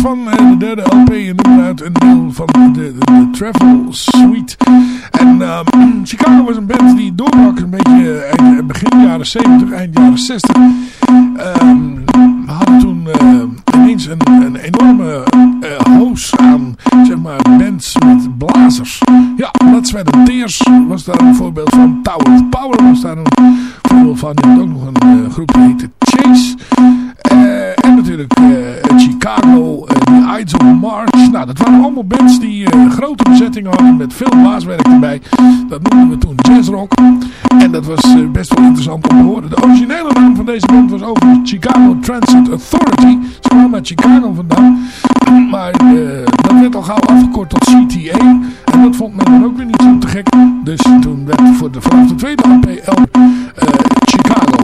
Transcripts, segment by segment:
van de derde LP en nummer uit een deel van de, de, de Travel Suite. En ehm, Chicago was een band die doorbrak een beetje eind, begin jaren 70, eind jaren 60. Um, we hadden toen uh, ineens een, een enorme uh, hoos aan zeg maar, bands met blazers. Ja, Blood, Tears was daar een voorbeeld van. Tower of Power was daar een voorbeeld van. Ook nog een groep die heette Chase. en natuurlijk Of March. Nou, dat waren allemaal bands die grote bezettingen hadden met veel blaaswerk erbij. Dat noemden we toen jazzrock. En dat was best wel interessant om te horen. De originele naam van deze band was overigens Chicago Transit Authority. Ze kwamen uit Chicago vandaan. Maar dat werd al gauw afgekort tot CTA. En dat vond men dan ook weer niet zo te gek. Dus toen werd voor de, vanaf de tweede uh, Chicago.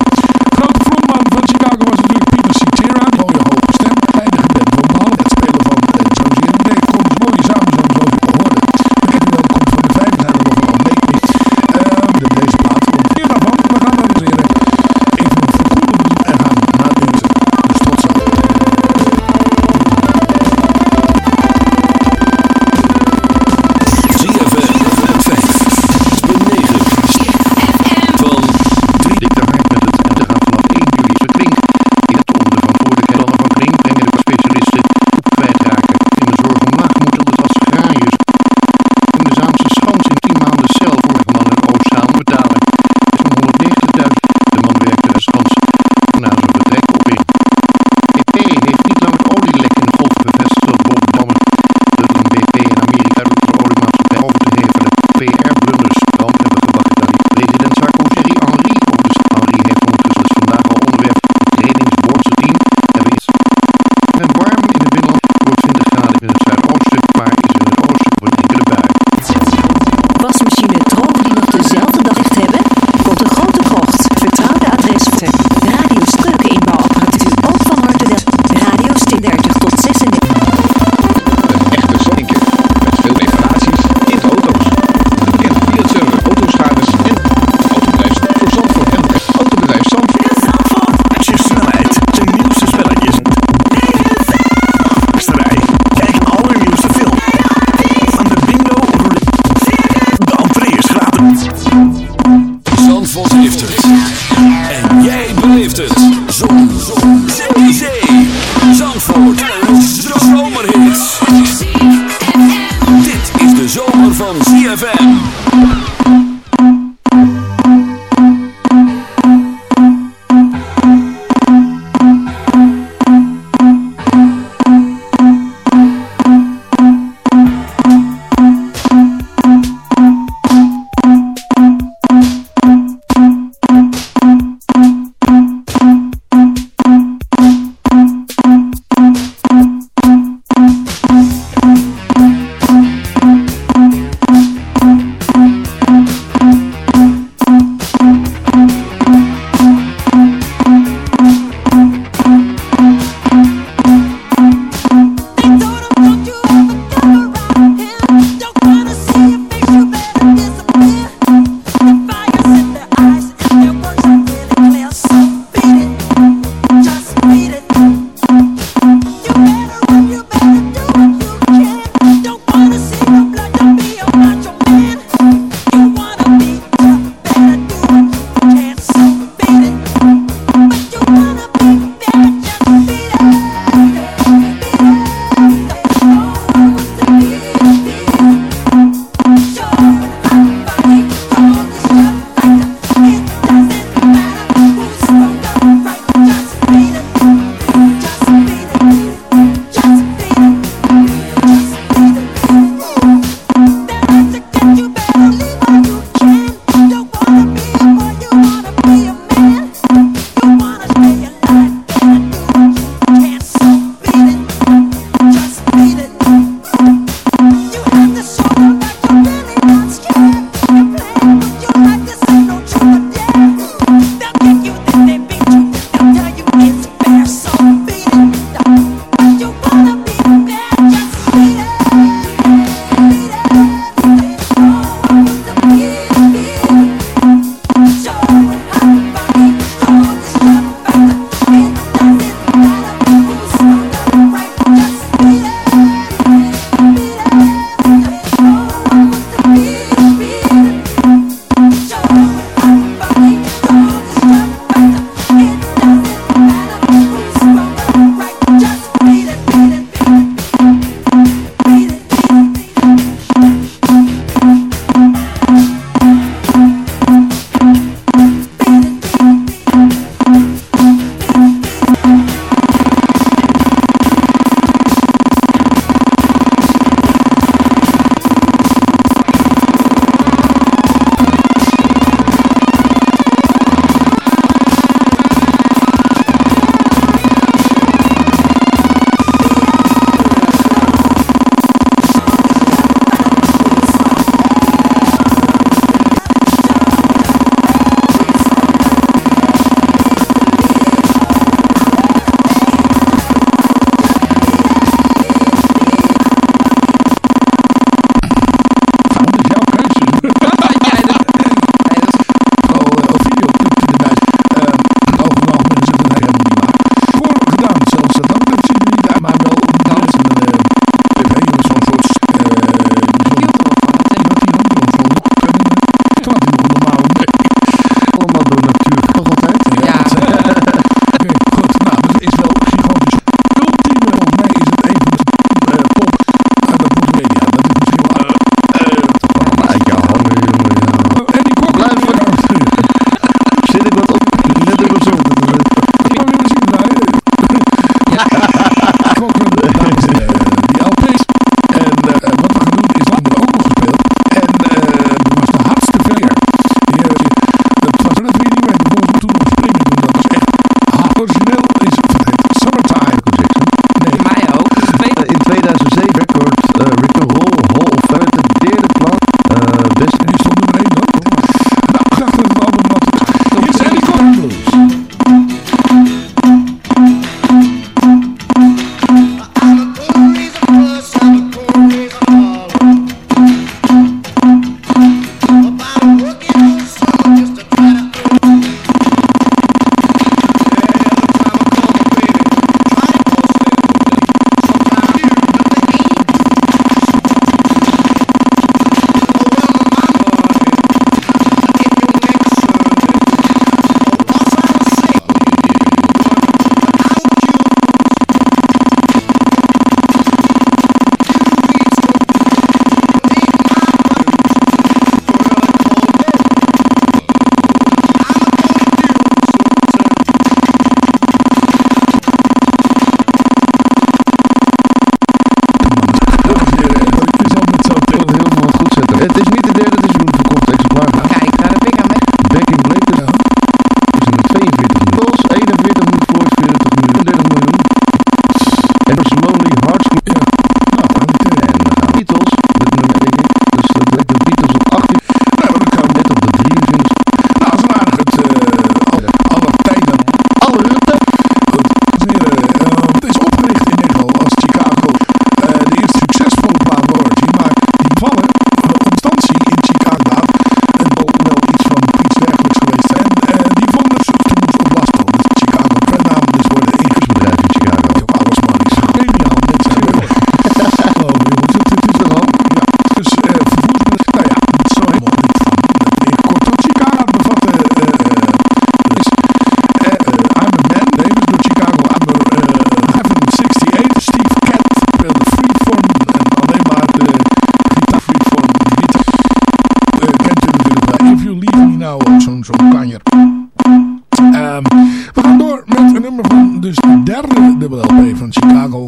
Derde dubbel LP van Chicago.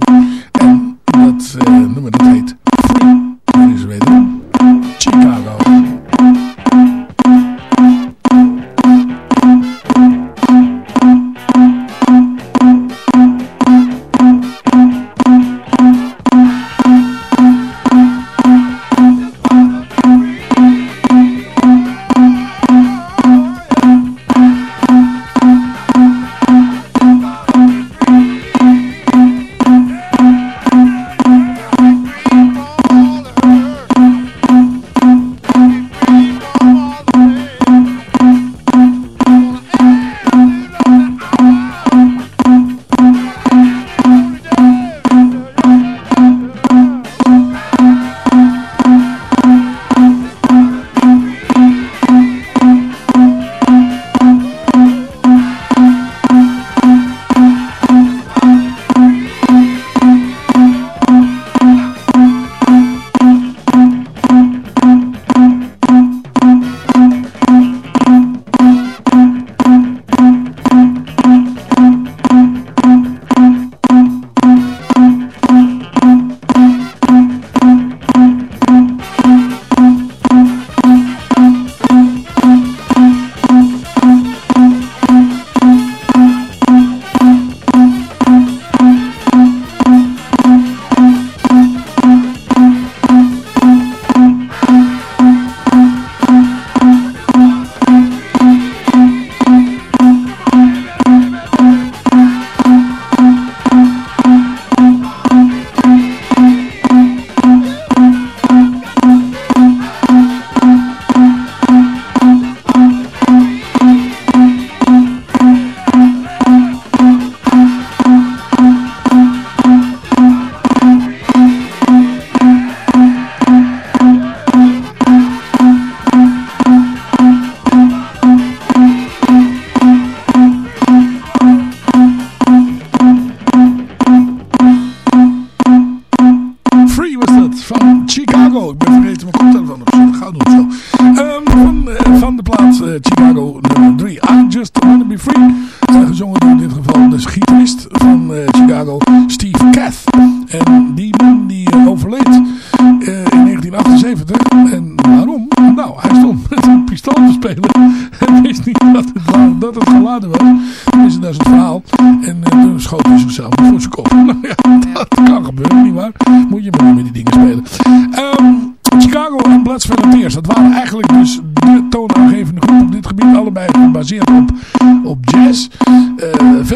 En dat uh, nummer dat heet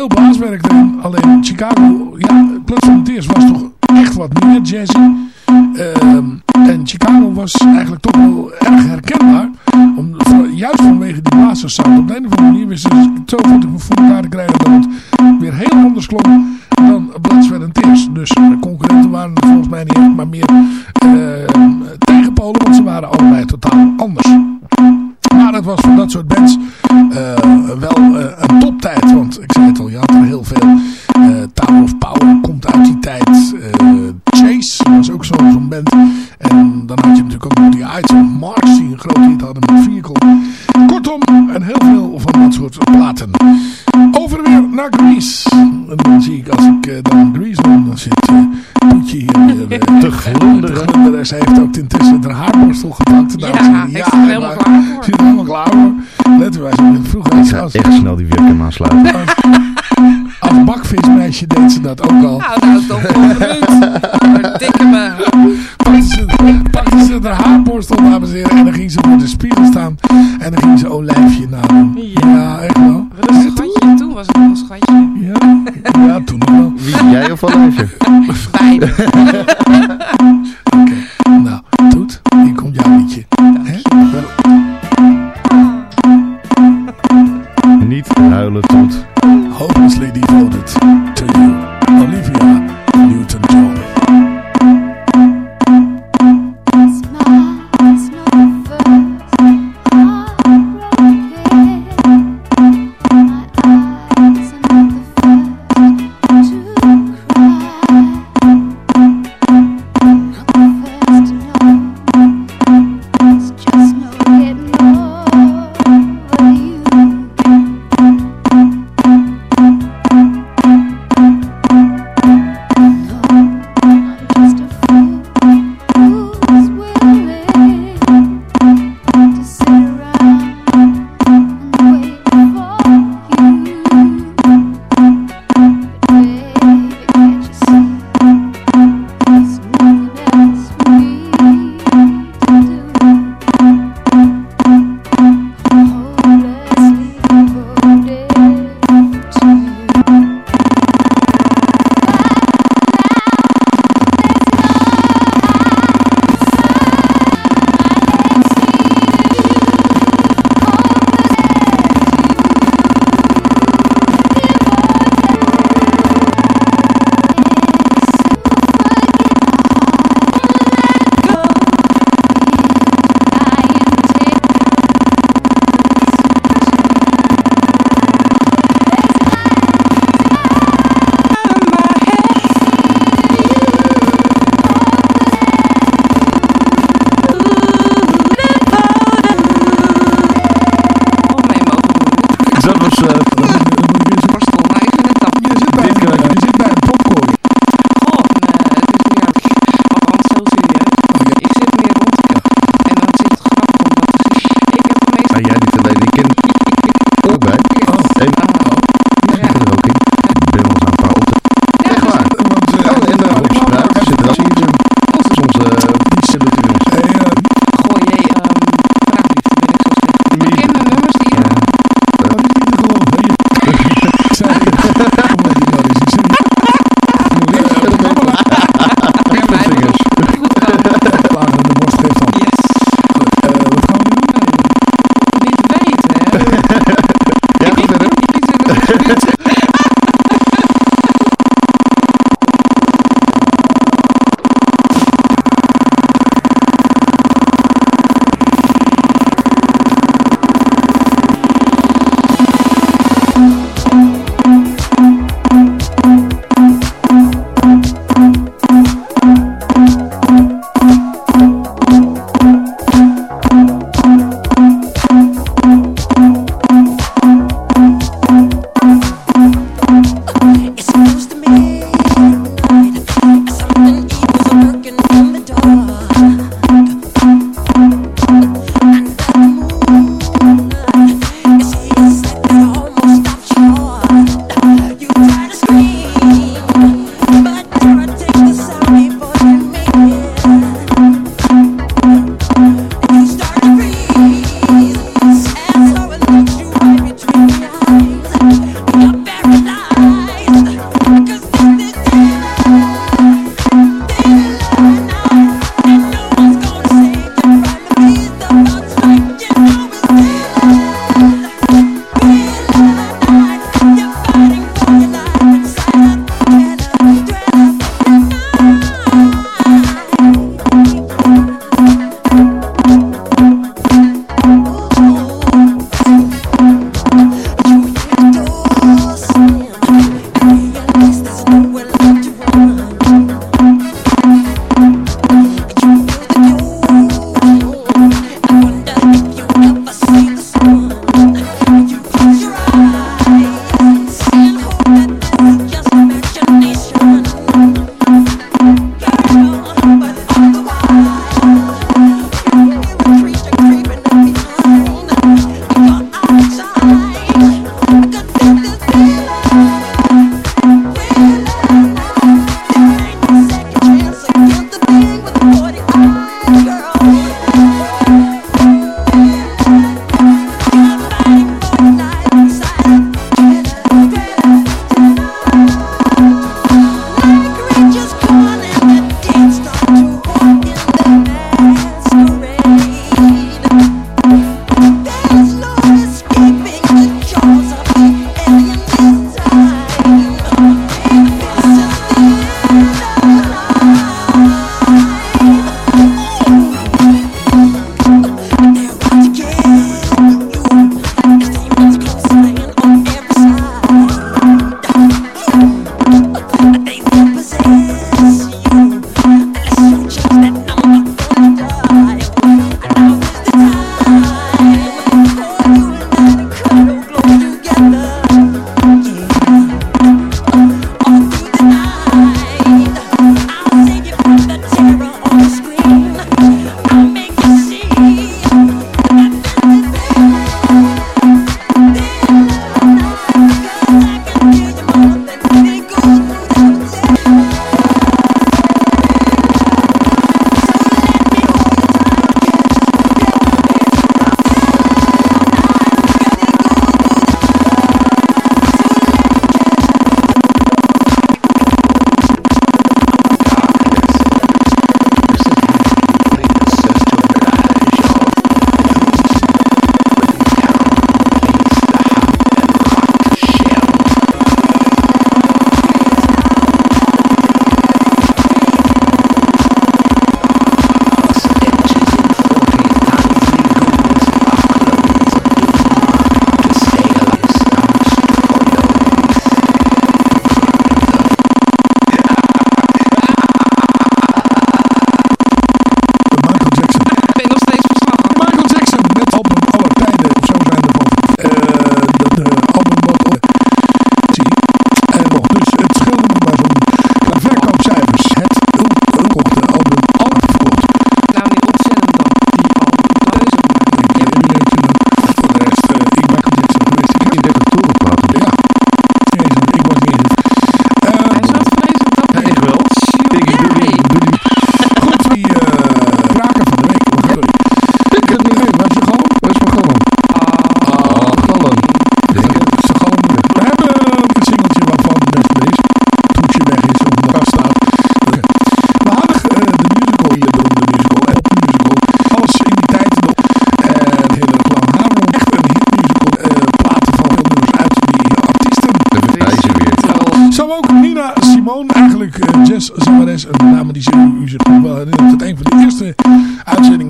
veel baaswerk, erin. Alleen Chicago, ja, Platform was toch echt wat meer jazzy. Ehm, en Chicago was eigenlijk toch wel erg herkenbaar. Om, juist vanwege die blazersound. Op de een of andere manier wisten ze zo goed voor elkaar te krijgen dat het weer heel anders klonk dan Bloodsweat en Tears. Dus de concurrenten waren volgens mij niet echt, maar meer uh, tegenpolen, want ze waren allebei totaal anders. Maar het was voor dat soort bands eh, wel een een toptijd, want ik zei het ja, heel veel. dat haar haarboor dames en heren. En dan ging ze voor de spiegel staan. En dan ging ze olijfje nadoen. Ja, ja echt wel. Schatje. Toen was het nog een schatje. Ja, ja toen nog wel. Wie jij of olijfje? Fijn.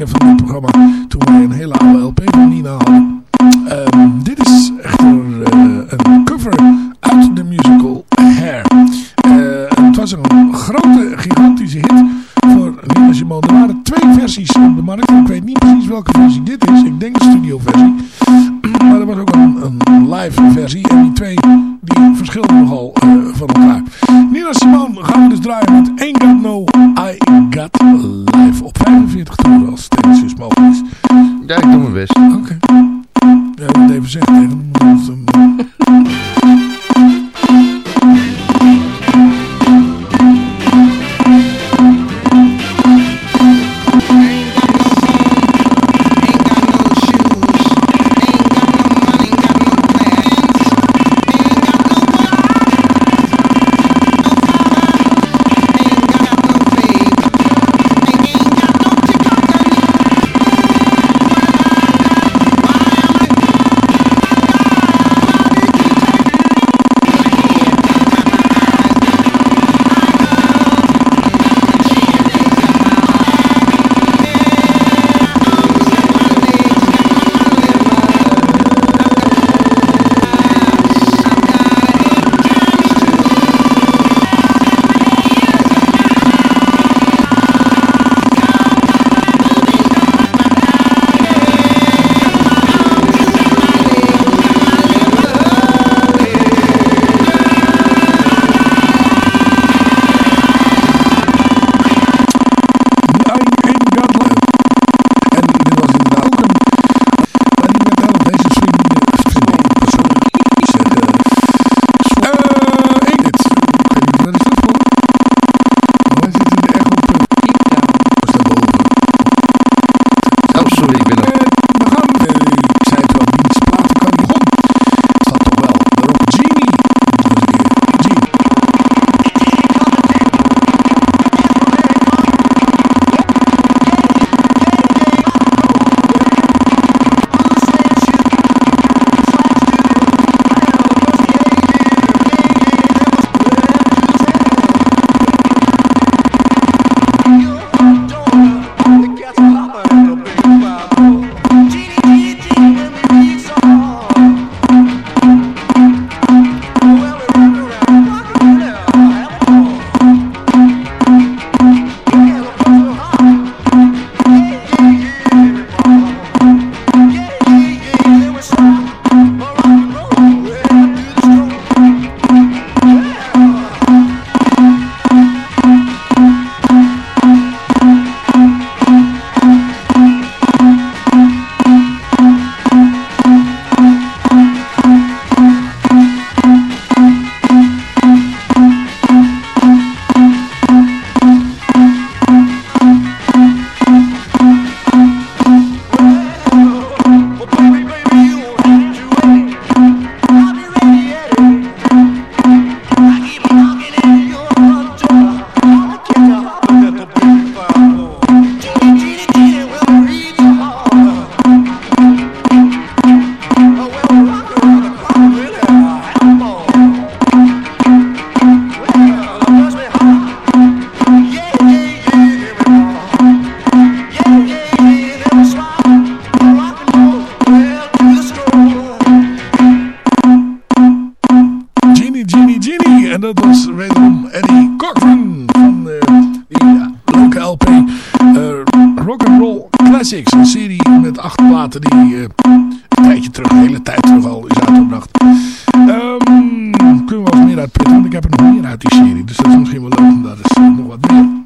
Dinge von. んだりするのがね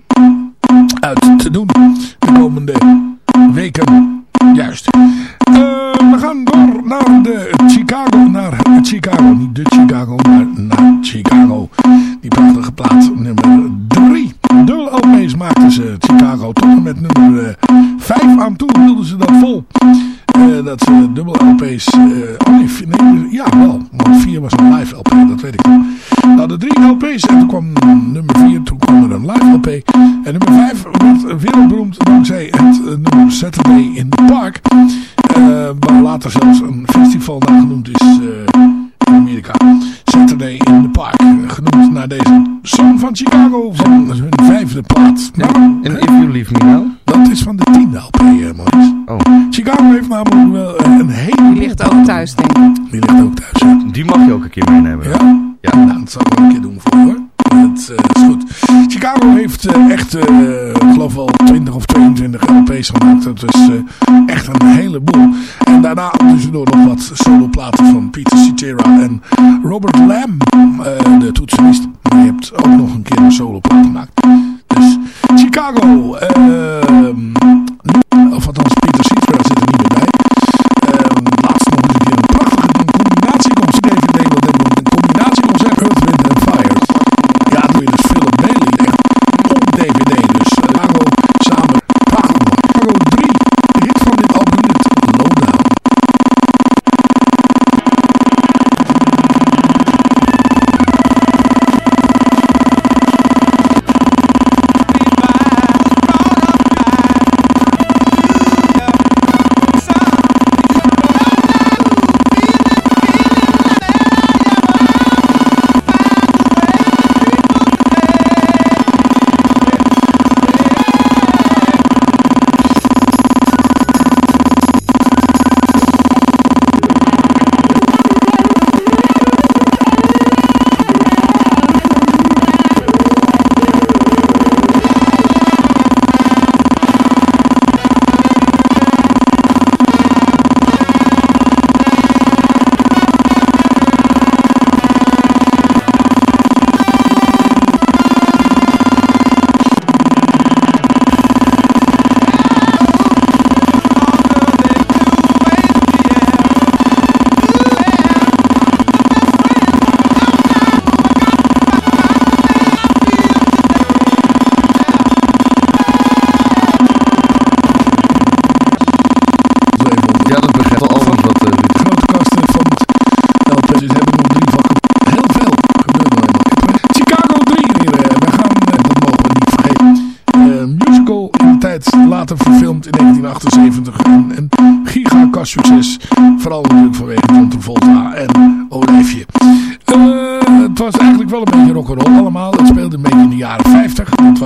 En daarna tussendoor nog wat soloplaten van Peter Cetera en Robert Lamb, eh, de toetsenist. Maar je hebt ook nog een keer een soloplaat gemaakt. Dus Chicago, eh,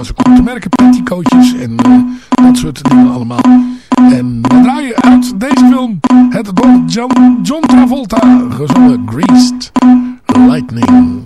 van zijn korte merken, petticootjes en eh, dat soort dingen allemaal. En we draaien uit deze film het door John, John Travolta gezongen Greased Lightning.